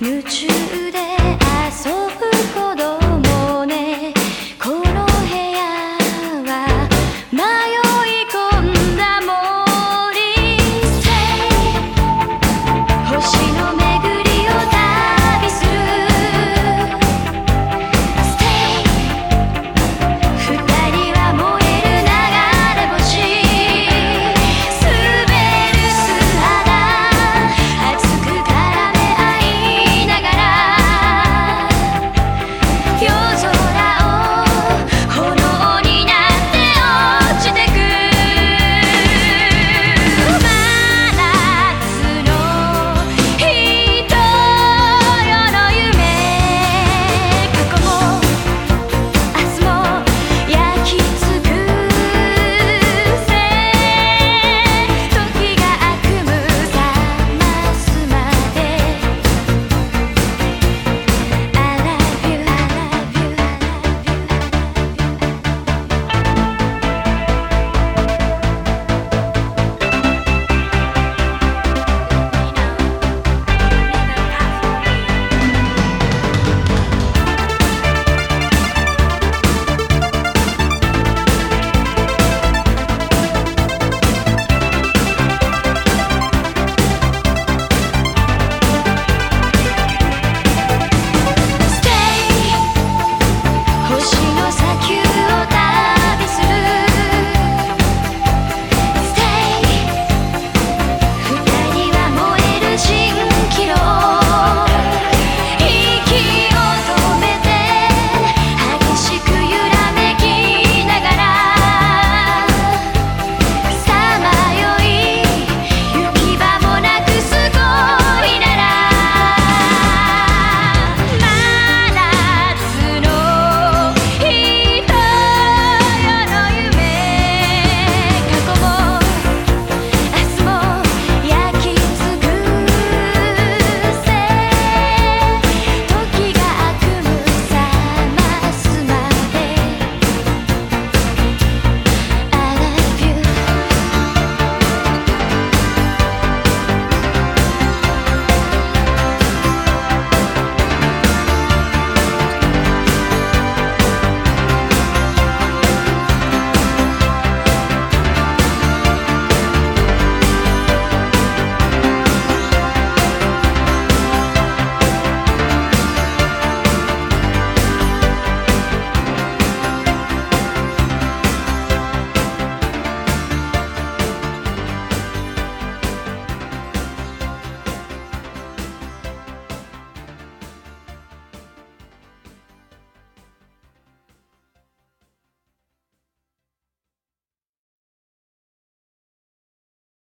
you choose